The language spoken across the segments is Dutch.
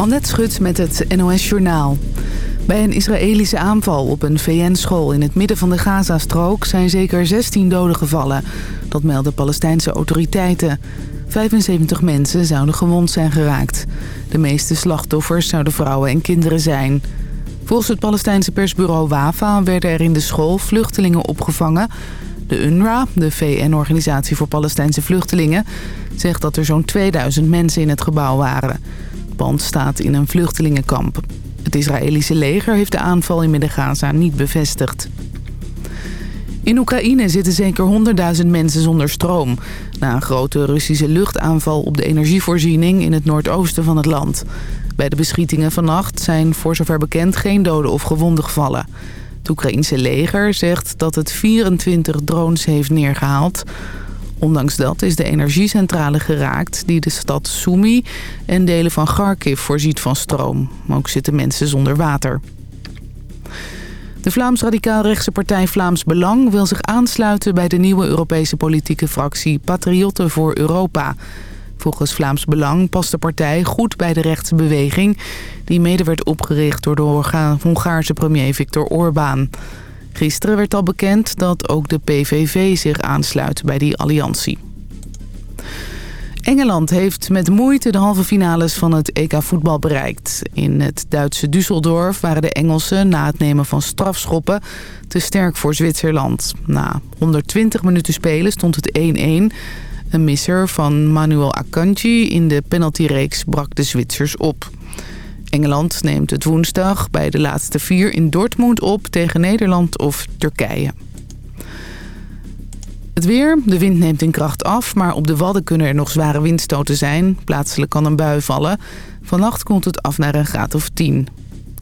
Annette Schut met het NOS Journaal. Bij een Israëlische aanval op een VN-school in het midden van de Gazastrook... zijn zeker 16 doden gevallen. Dat melden Palestijnse autoriteiten. 75 mensen zouden gewond zijn geraakt. De meeste slachtoffers zouden vrouwen en kinderen zijn. Volgens het Palestijnse persbureau WAFA werden er in de school vluchtelingen opgevangen... De UNRWA, de VN-organisatie voor Palestijnse vluchtelingen... zegt dat er zo'n 2000 mensen in het gebouw waren. Staat in een vluchtelingenkamp. Het Israëlische leger heeft de aanval in Midden-Gaza niet bevestigd. In Oekraïne zitten zeker 100.000 mensen zonder stroom... na een grote Russische luchtaanval op de energievoorziening in het noordoosten van het land. Bij de beschietingen vannacht zijn voor zover bekend geen doden of gewonden gevallen... Het Oekraïense leger zegt dat het 24 drones heeft neergehaald. Ondanks dat is de energiecentrale geraakt die de stad Sumy en delen van Kharkiv voorziet van stroom. Maar ook zitten mensen zonder water. De Vlaams-radicaal-rechtse partij Vlaams Belang wil zich aansluiten bij de nieuwe Europese politieke fractie Patriotten voor Europa... Volgens Vlaams Belang past de partij goed bij de rechtse beweging... die mede werd opgericht door de Hongaarse premier Viktor Orbán. Gisteren werd al bekend dat ook de PVV zich aansluit bij die alliantie. Engeland heeft met moeite de halve finales van het EK voetbal bereikt. In het Duitse Düsseldorf waren de Engelsen na het nemen van strafschoppen te sterk voor Zwitserland. Na 120 minuten spelen stond het 1-1... Een misser van Manuel Akanji in de penaltyreeks brak de Zwitsers op. Engeland neemt het woensdag bij de laatste vier in Dortmund op tegen Nederland of Turkije. Het weer. De wind neemt in kracht af, maar op de Wadden kunnen er nog zware windstoten zijn. Plaatselijk kan een bui vallen. Vannacht komt het af naar een graad of 10.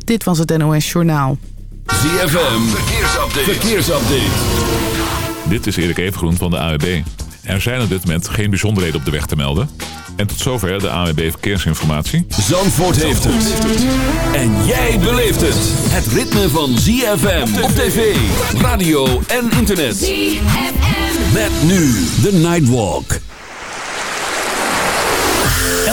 Dit was het NOS Journaal. ZFM. Verkeersupdate. Verkeersupdate. Dit is Erik Evengroen van de AWB. Er zijn op dit moment geen bijzonderheden op de weg te melden. En tot zover de ANWB Verkeersinformatie. Zandvoort heeft het. En jij beleeft het. Het ritme van ZFM op tv, radio en internet. ZFM. Met nu de Nightwalk.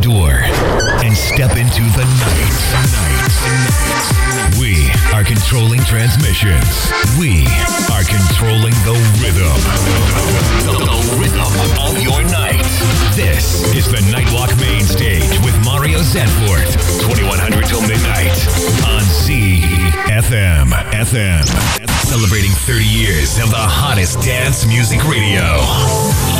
Door and step into the night. We are controlling transmissions. We are controlling the rhythm. The rhythm of your night. This is the Nightwalk Main Stage with Mario Zanfort. 2100 till midnight on ZFM. FM. Celebrating 30 years of the hottest dance music radio.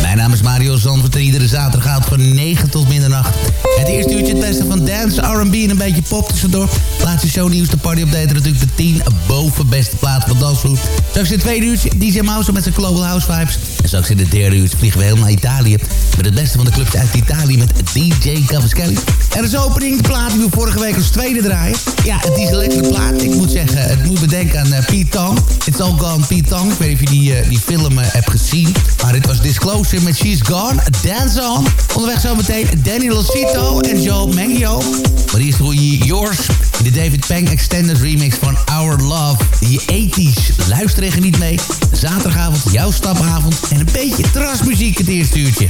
Mijn naam is Mario Zandvoort en iedere zaterdag van 9 tot middernacht. Het eerste uurtje het beste van dance, R&B en een beetje pop tussendoor. Laatste shownieuws, de party update natuurlijk de 10 boven beste plaats van dansvloer. Straks het tweede uurtje DJ Mouse met zijn Global House Vibes. En straks in het derde uurtje vliegen we helemaal naar Italië. Met het beste van de clubs uit Italië met DJ Cavaschelli. En als opening de plaat die we vorige week als tweede draaien. Ja, het is een lekkere plaat. Ik moet zeggen, het moet bedenken aan uh, Pete Tong. It's All Gone Pete Tong. Ik weet niet of je die, uh, die film uh, hebt gezien. Maar dit was Disclosure met She's Gone. Dance On. Onderweg zometeen Danny Losito en Joe Mangio. Maar eerst hoor je Yours de David Peng Extended Remix van Our Love. Die 80s. Luister er niet mee. Zaterdagavond, jouw stapavond. En een beetje trasmuziek het eerste uurtje.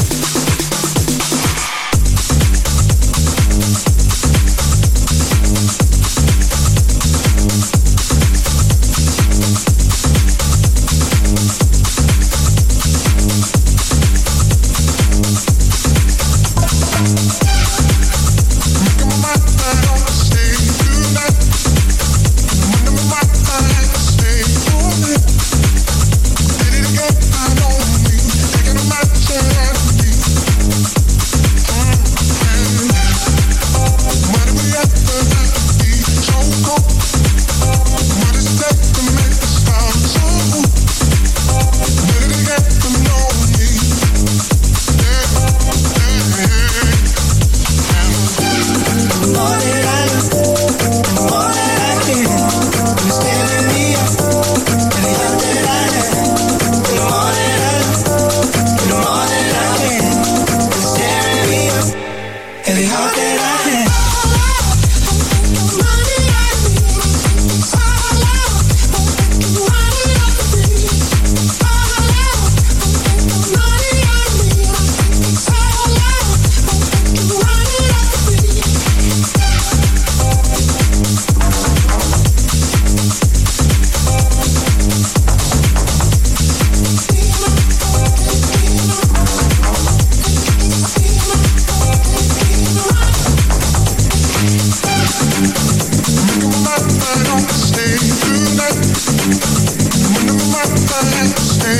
In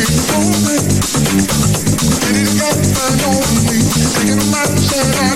the ghetto.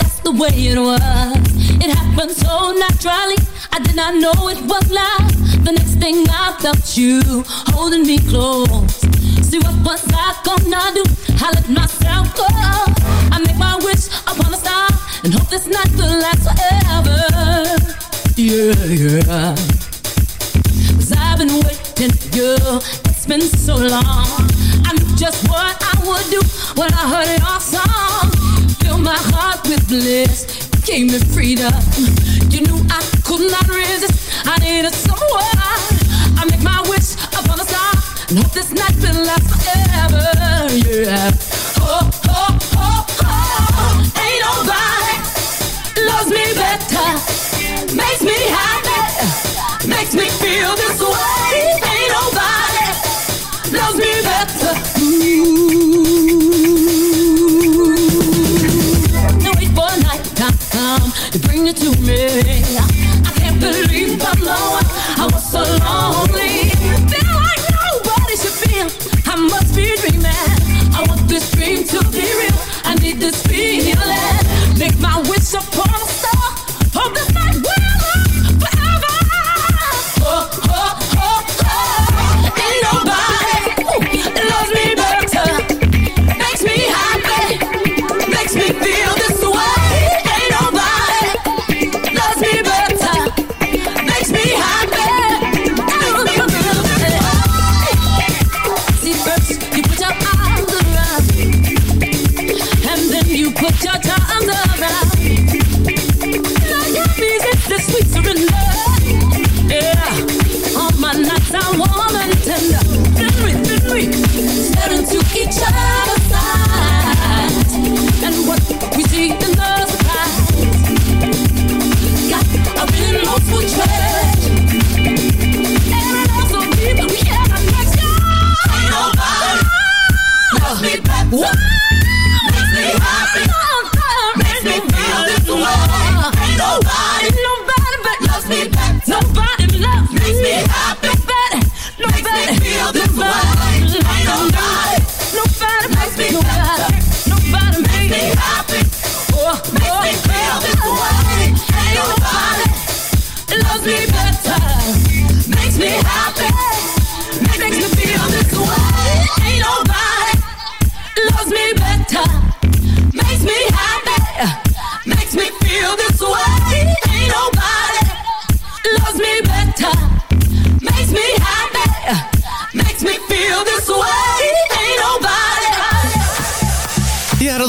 the way it was. It happened so naturally, I did not know it was love. The next thing I felt you holding me close. See what was I gonna do? I let myself go. I make my wish upon a star and hope this night will last forever. Yeah, yeah. Cause I've been waiting you. It's been so long. I knew just what I would do when I heard your song. Fill my heart with bliss. Gave me freedom. You knew I could not resist. I needed someone. I make my wish upon a star and hope this night will last forever. Yeah. Oh, oh, oh, oh. Ain't nobody loves me better. Makes me happy. Makes me feel this way. Ain't nobody loves me better. Ooh. To bring it to me. I can't believe I'm alone. I was so lonely. Feel like nobody should feel. I must be dreaming. I want this dream to be real. I need this feeling. Make my wish a.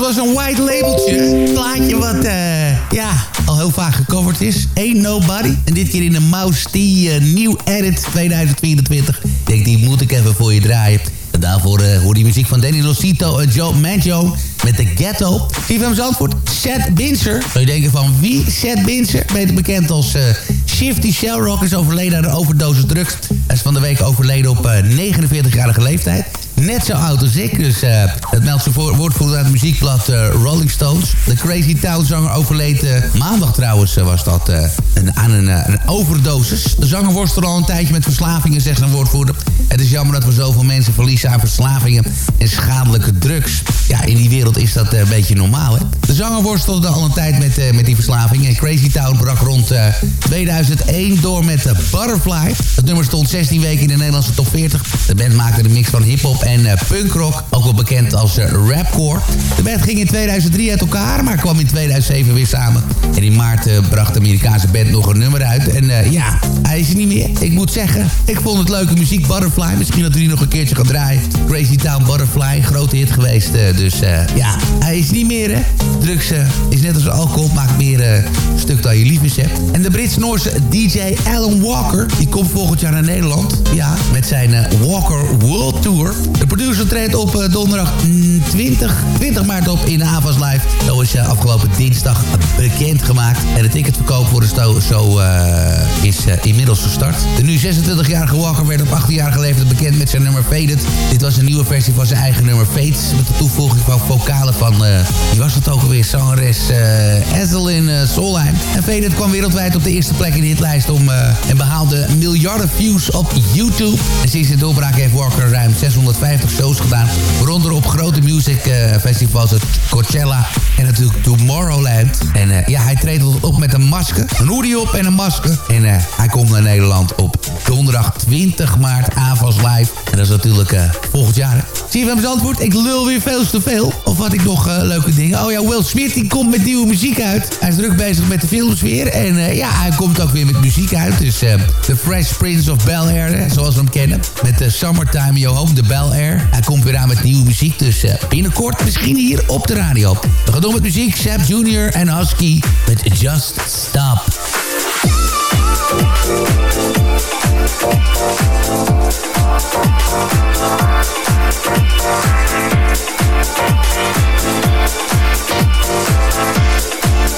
was een white labeltje. Een plaatje wat, eh, ja, al heel vaak gecoverd is. Ain't Nobody. En dit keer in de Mouse T uh, New Edit 2024. Ik denk, die moet ik even voor je draaien. En daarvoor uh, hoor je muziek van Danny Losito en Joe Maggio met The Ghetto. CFM Zandvoort, Seth Binzer. Zou je denken van wie? Seth Binzer, beter bekend als uh, Shifty Shellrock, is overleden aan een overdose drugs. Hij is van de week overleden op 49-jarige leeftijd. Net zo oud als ik. Dus dat meldt ze woordvoerder uit het muziekblad uh, Rolling Stones. De Crazy Town zanger overleed maandag trouwens was dat een, aan een, een, overdosis. De zanger worstelde al een tijdje met verslavingen, zegt zijn woordvoerder. Het is jammer dat we zoveel mensen verliezen aan verslavingen en schadelijke drugs. Ja, in die wereld is dat een beetje normaal, hè? De zanger worstelde al een tijd met, met die verslaving. En Crazy Town brak rond 2001 door met Butterfly. Het nummer stond 16 weken in de Nederlandse top 40. De band maakte een mix van hip-hop en uh, punkrock, ook wel bekend als uh, rapcore. De band ging in 2003 uit elkaar, maar kwam in 2007 weer samen. En in maart uh, bracht de Amerikaanse band nog een nummer uit. En ja, hij is er niet meer. Ik moet zeggen, ik vond het leuke muziek. Butterfly, misschien dat hij nog een keertje gaat draaien. Crazy Town Butterfly, grote hit geweest. dus ja, hij is niet meer, hè. Drugs is net als alcohol, maakt meer stuk dan je liefjes hebt. En de Brits-Noorse DJ Alan Walker, die komt volgend jaar naar Nederland. Ja, met zijn Walker World Tour. De producer treedt op uh, donderdag 20, 20 maart op in de Live. Zo is uh, afgelopen dinsdag bekendgemaakt. En de ticketverkoop voor de show is inmiddels gestart. De nu 26-jarige Walker werd op 18-jarige leeftijd bekend met zijn nummer Faded. Dit was een nieuwe versie van zijn eigen nummer Fades. Met de toevoeging van vocalen van, wie was het ook alweer, zangeres Ezelin Solheim. En Faded kwam wereldwijd op de eerste plek in de hitlijst om, en behaalde miljarden views op YouTube. En sinds de doorbraak heeft Walker ruim 650 shows gedaan. Waaronder op grote music uh, festivals het Coachella en natuurlijk Tomorrowland. En uh, ja, hij treedt op met een masker. Een hoodie op en een masker. En uh, hij komt naar Nederland op donderdag 20 maart. AVAS Live. En dat is natuurlijk volgend jaar. Zie je van mijn antwoord? Ik lul weer veel te veel. Of wat ik nog leuke dingen. Oh ja, Will Smith die komt met nieuwe muziek uit. Hij is druk bezig met de films weer. En ja, hij komt ook weer met muziek uit. Dus The Fresh Prince of Bel-Air, zoals we hem kennen. Met de Summertime Yo Home, de Bel Air. Hij komt weer aan met nieuwe muziek, dus eh, binnenkort misschien hier op de radio. We gaan door met muziek, Seb Jr. en Husky met Just Stop.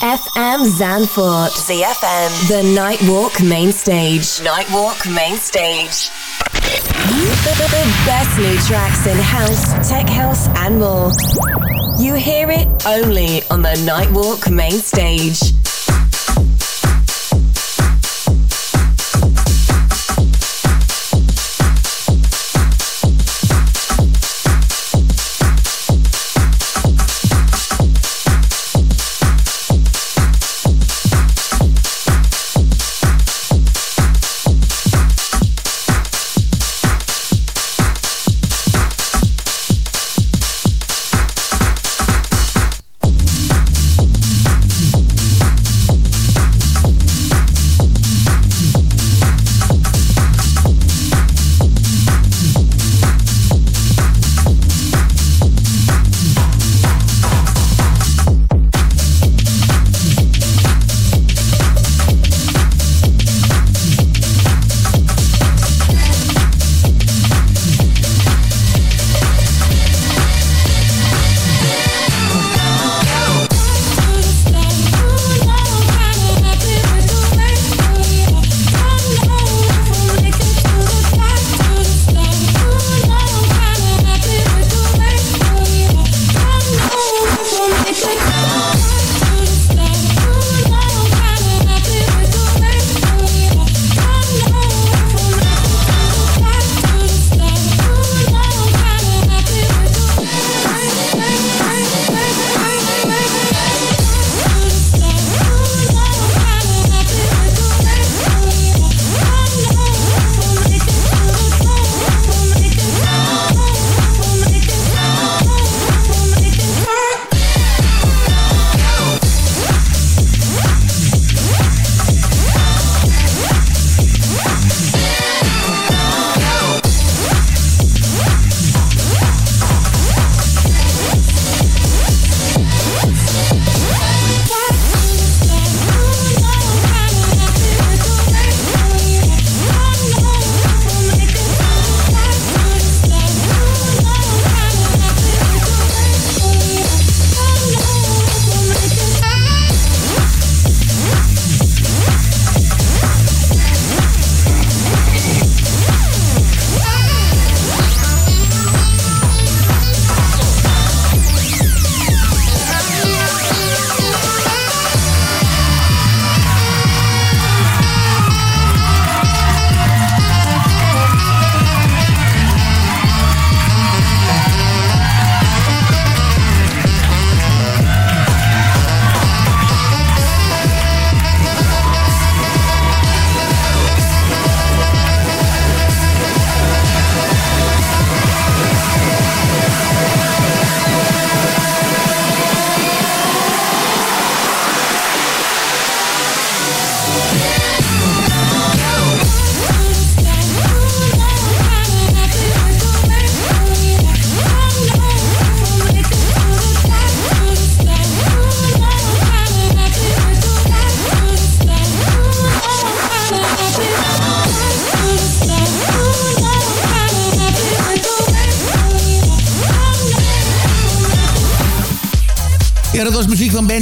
ZFM Zanfort. ZFM. The Nightwalk Main Stage. Nightwalk Main Stage. The best new tracks in house, tech house, and more. You hear it only on the Nightwalk Main Stage.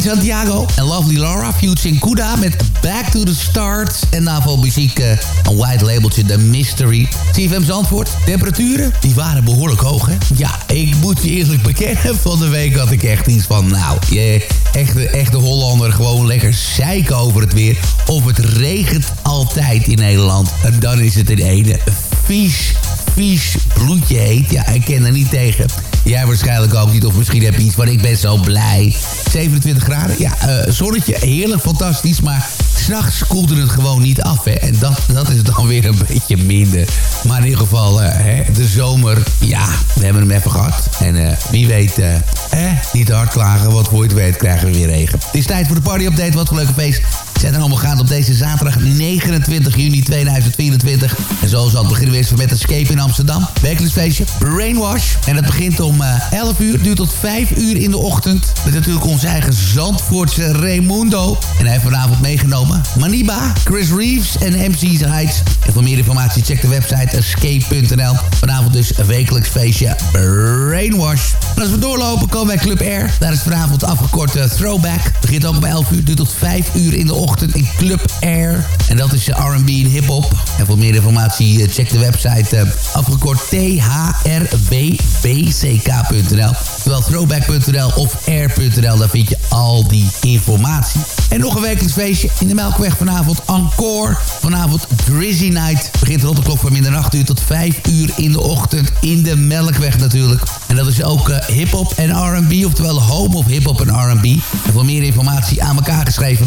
Santiago en Lovely Laura, featuring Kuda met Back to the Start. En daarvoor muziek, uh, een white labeltje, The Mystery. CFM Zandvoort, temperaturen, die waren behoorlijk hoog, hè? Ja, ik moet je eerlijk bekennen, van de week had ik echt iets van, nou, je, echte, echte Hollander, gewoon lekker zeiken over het weer. Of het regent altijd in Nederland. En dan is het in ene vies, vies bloedje heet. Ja, ik ken er niet tegen. Jij waarschijnlijk ook niet. Of misschien heb je iets van ik ben zo blij. 27 graden. Ja, uh, zonnetje. Heerlijk, fantastisch. Maar s'nachts koelde het gewoon niet af. Hè. En dat, dat is dan weer een beetje minder. Maar in ieder geval, uh, hè, de zomer. Ja, we hebben hem even gehad. En uh, wie weet, eh, niet hard klagen. Wat voor je het weet krijgen we weer regen. Het is tijd voor de party update. Wat voor leuke feest zijn er allemaal gaande op deze zaterdag 29 juni 2024. En zoals al beginnen we eerst met Escape in Amsterdam. Wekelijks feestje Brainwash. En het begint om uh, 11 uur, duurt tot 5 uur in de ochtend. Met natuurlijk onze eigen Zandvoortse Raimundo. En hij heeft vanavond meegenomen Maniba, Chris Reeves en MC's Heights. En voor meer informatie check de website escape.nl. Vanavond dus een wekelijks feestje Brainwash. En als we doorlopen komen wij Club Air. Daar is vanavond afgekort uh, Throwback. Begint ook om 11 uur, duurt tot 5 uur in de ochtend in Club Air. En dat is R&B en hip-hop. En voor meer informatie eh, check de website uh, afgekort thrbbbck.nl. Terwijl throwback.nl of air.nl, daar vind je al die informatie. En nog een wekelijks feestje in de Melkweg vanavond. Encore. Vanavond Drizzy Night. Begint rond de klok van middernacht uur tot 5 uur in de ochtend. In de Melkweg natuurlijk. En dat is ook uh, hip-hop en R&B. Oftewel home of hip-hop en R&B. En voor meer informatie aan elkaar geschreven.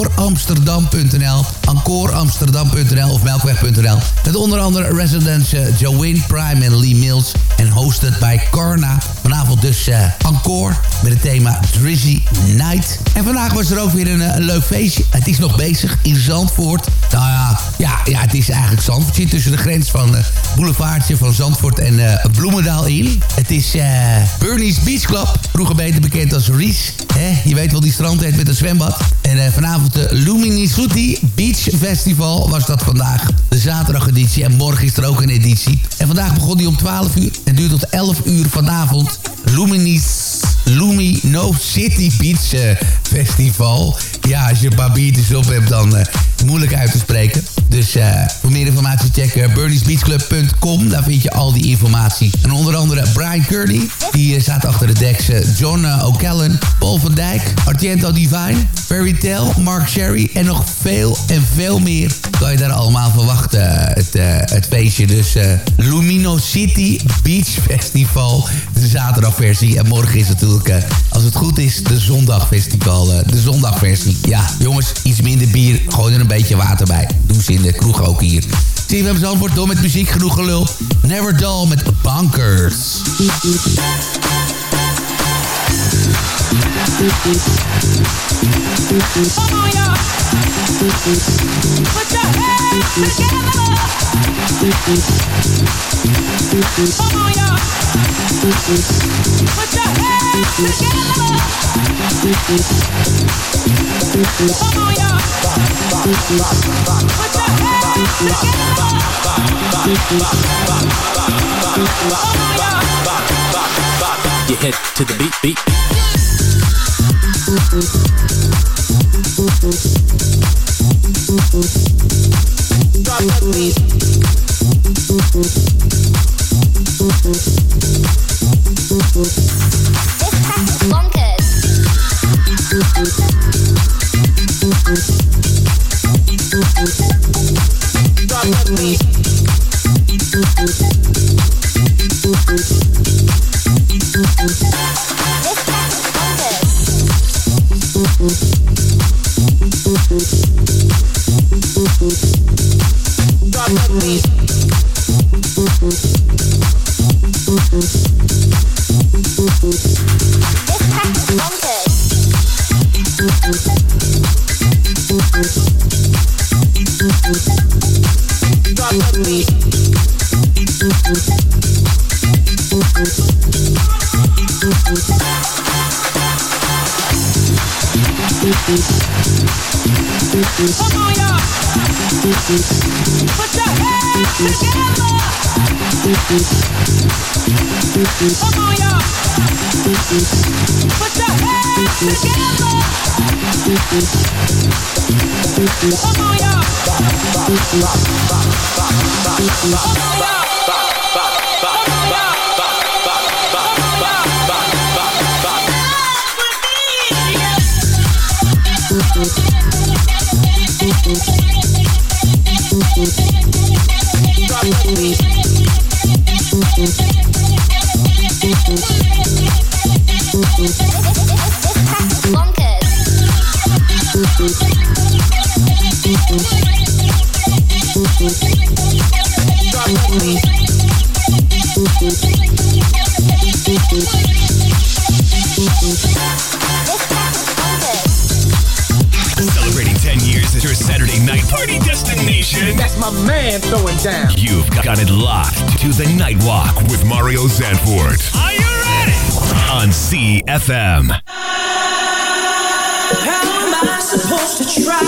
Encoreamsterdam.nl Encoreamsterdam.nl of melkweg.nl. Met onder andere residents uh, Joanne Prime en Lee Mills. En hosted bij Carna. Vanavond dus uh, Encore. Met het thema Drizzy Night. En vandaag was er ook weer een, een, leuk feestje. Het is nog bezig in Zandvoort. Nou ja, ja, ja het is eigenlijk Zandvoort. Het zit tussen de grens van uh, Boulevardje van Zandvoort en Bloemendaal in. Het is uh, Bernie's Beach Club. Vroeger beter bekend als Ries. Je weet wel die strand heeft met een zwembad. En vanavond de Luminisuti Beach Festival was dat vandaag. De zaterdageditie. En morgen is er ook een editie. En vandaag begon die om 12 uur. En duurt tot 11 uur vanavond. Luminis... Lumino City Beach uh, Festival. Ja, als je een paar biertjes op hebt, dan uh, moeilijk uit te spreken. Dus uh, voor meer informatie check uh. Daar vind je al die informatie. En onder andere Brian Kearney. Die staat achter de deks. John O'Callaghan. Paul van Dijk. Argento Divine. Fairy Tale. Mark Sherry. En nog veel en veel meer. Kan je daar allemaal verwachten. Het, het feestje. Dus Lumino City Beach Festival. De zaterdagversie. En morgen is natuurlijk, als het goed is, de zondagfestival. de zondagversie. Ja, jongens, iets minder bier. Gooi er een beetje water bij. Doe ze in de kroeg ook hier. CFM Zandvoort door met muziek, genoeg gelul. Never Dull met Bankers. Put your. You hit to the beat, beat. Drop that beat. Drop that beat. Celebrating my man throwing down. You've got it locked to the Nightwalk with Mario Zanfort. Are you ready? On CFM. How am I supposed to try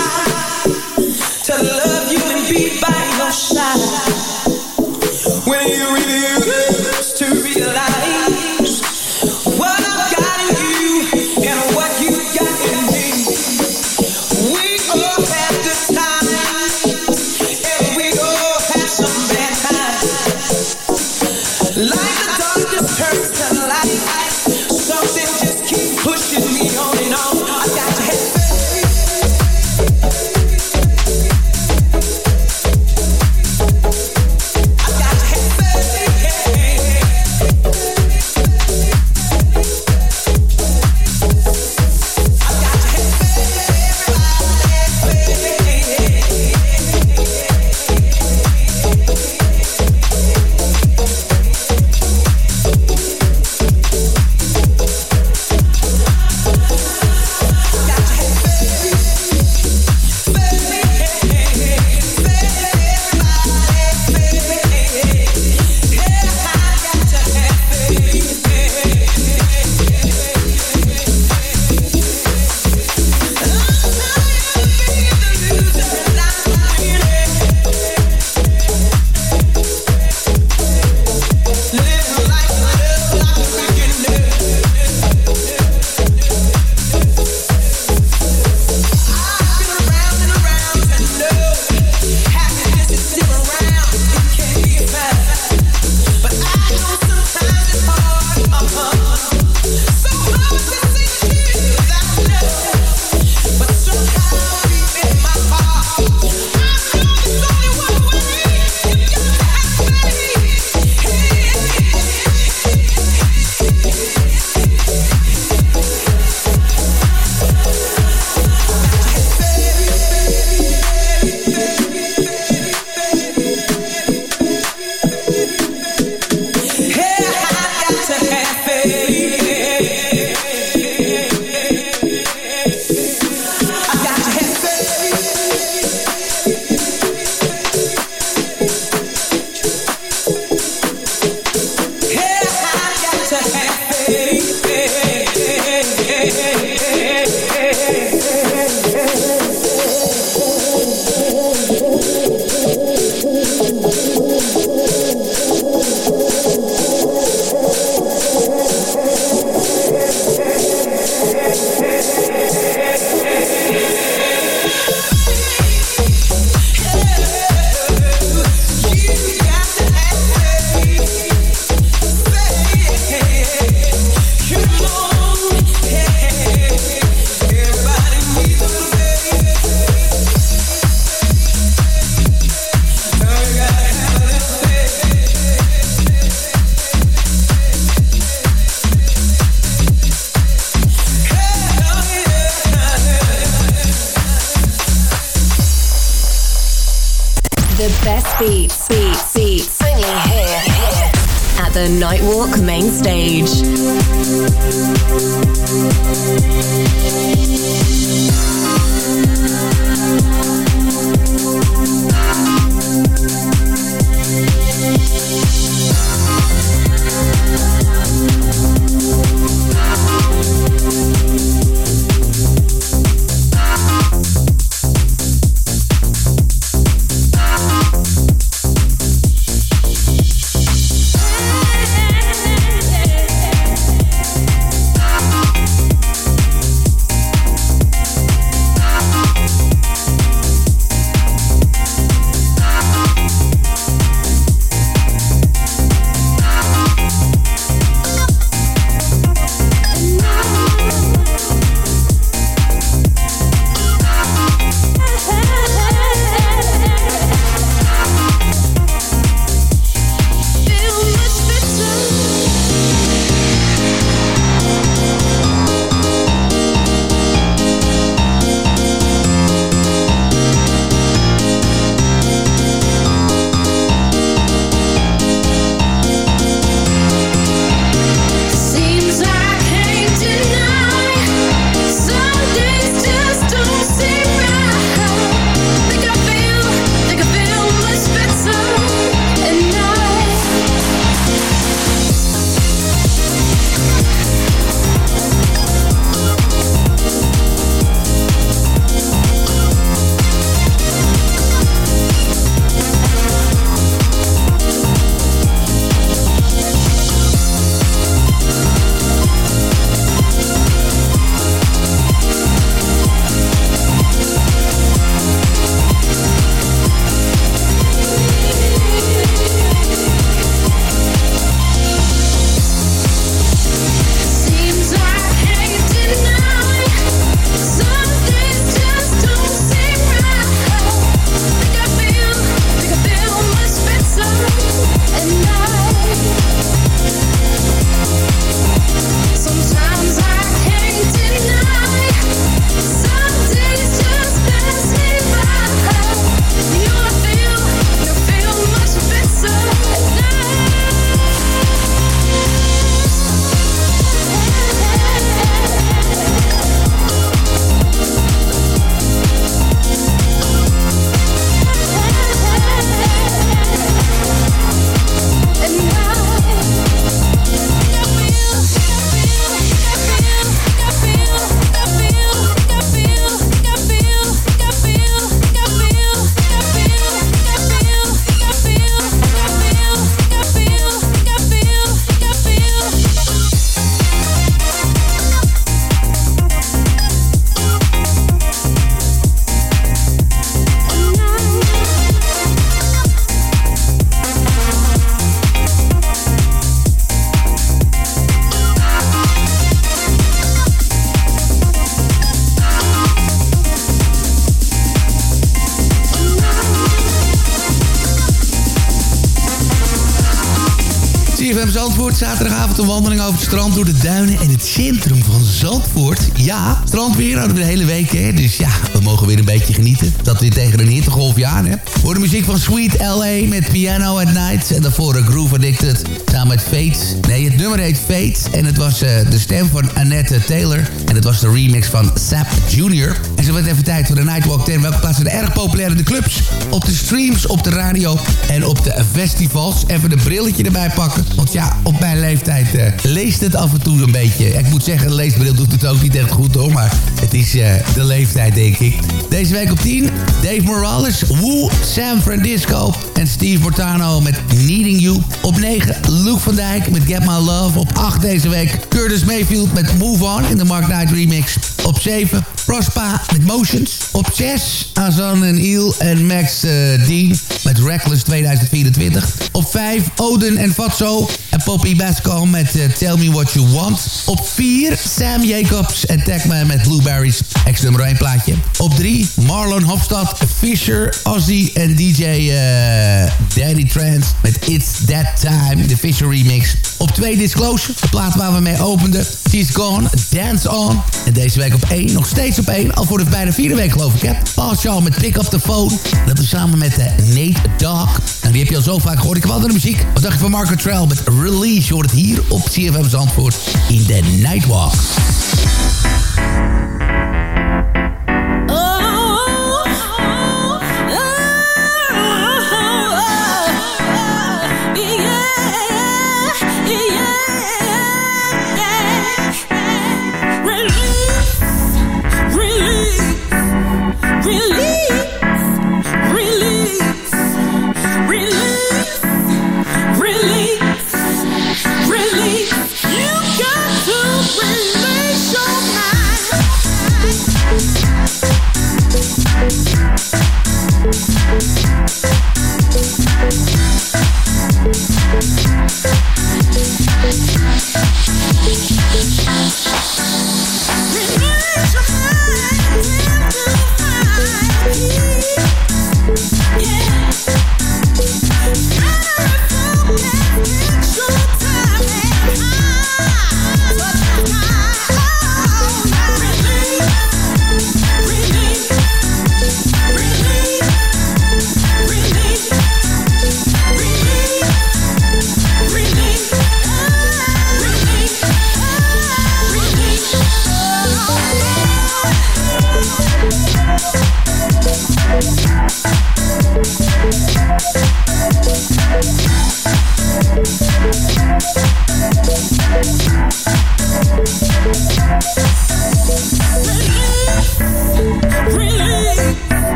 to love you and be by your side Zandvoort. Zaterdagavond een wandeling over het strand door de duinen en het centrum van Zandvoort. Ja, strandweer hadden we de hele week, hè. Dus ja, we mogen weer een beetje genieten. Dat weer tegen een hittegolfje aan, hè. Voor de muziek van Sweet L.A. met Piano at Night. En daarvoor Groove Addicted samen met Fates. Nee, het nummer heet Fates. En het was uh, de stem van Annette Taylor. En het was de remix van Sap Jr. En zo werd even tijd voor de Nightwalk 10. Welke plaatsen erg populair in de clubs, op de streams, op de radio en op de festivals. Even een brilletje erbij pakken. Want ja, op mijn leeftijd uh, leest het af en toe een beetje. Ik moet zeggen, een leesbril doet het ook niet echt goed hoor. Maar het is uh, de leeftijd denk ik. Deze week op 10, Dave Morales, Woo, San Francisco en Steve Mortano met Needing You. Op 9, Luke van Dijk met Get My Love. Op 8 deze week, Curtis Mayfield met Move On in de Mark Knight remix. Op 7, Prospa met Motions. Op 6, Azan en Il en Max uh, Dean met Reckless 2024. Op 5, Odin en Fatso en Poppy Bascom met uh, Tell Me What You Want. Op 4, Sam Jacobs en Techman met Blueberries. Ex nummer 1 plaatje. Op 3, Marlon Hofstad, Fisher, Ozzy en DJ uh, Danny Trance met It's That Time, de Fisher remix. Op 2, Disclosure, de plaat waar we mee openden. She's Gone, Dance On. En deze week op 1, nog steeds op 1, al voor de bijna vierde week geloof ik hè. Paul Shaw met Pick Up The Phone. Dat is samen met uh, Nate Dogg. En die heb je al zo vaak gehoord. Ik heb de muziek. Wat dacht je van Marco Trell met Release? Je hoort het hier op CFM Zandvoort in The Nightwalk.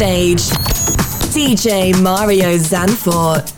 Stage, DJ Mario Zanfort.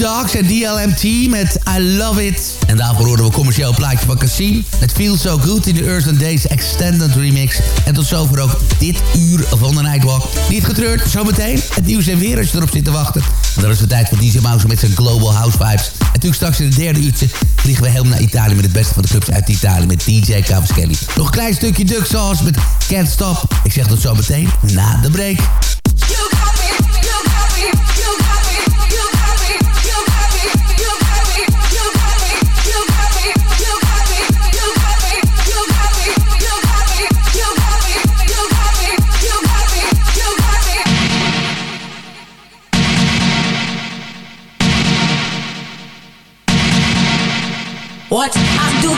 En DLMT met I Love It. En daarvoor horen we commercieel plaatje van Cassim. Het Feels So Good in de Earth and Days Extended Remix. En tot zover ook dit uur van de Nightwalk. Niet getreurd, zometeen het nieuws en weer als je erop zit te wachten. En dan is het tijd voor DJ Mouse met zijn Global House Vibes. En natuurlijk straks in het derde uurtje vliegen we helemaal naar Italië... met het beste van de clubs uit Italië met DJ Cavaschelli. Nog een klein stukje Duck Sauce met Can't Stop. Ik zeg tot zometeen na de break.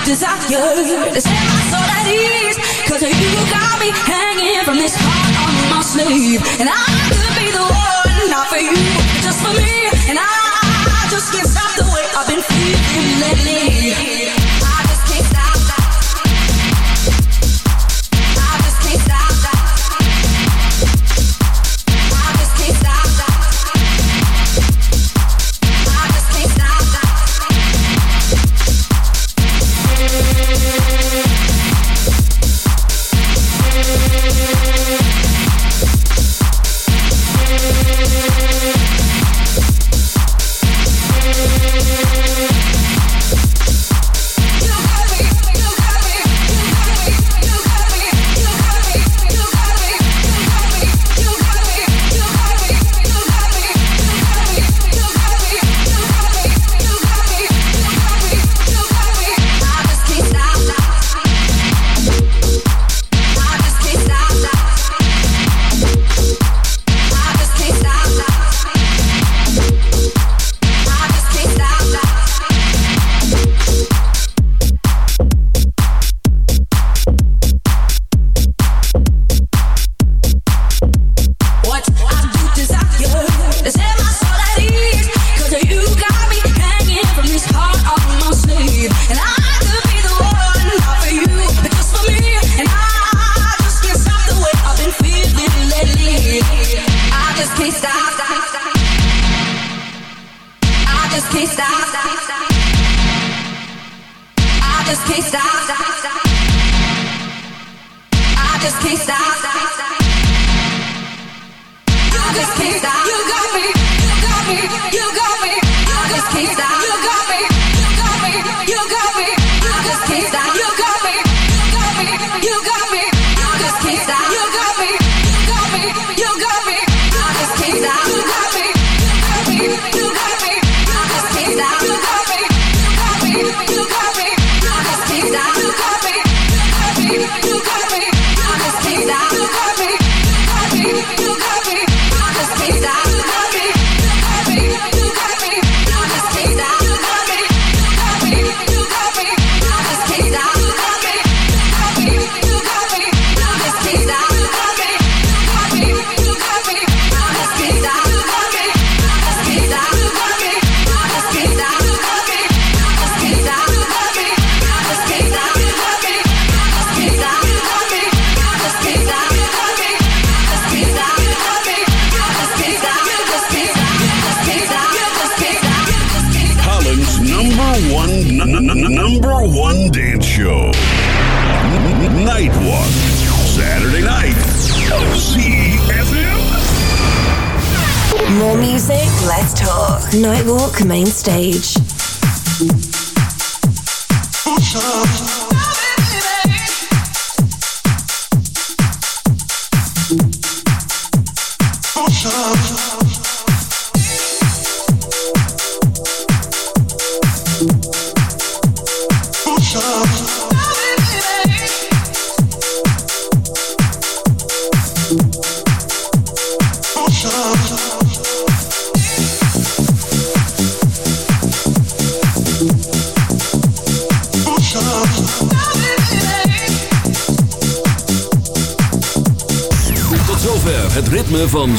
Desire to set my soul at ease. Cause you got me hanging from this heart on my sleeve And I could be the one, not for you, just for me And I Main stage.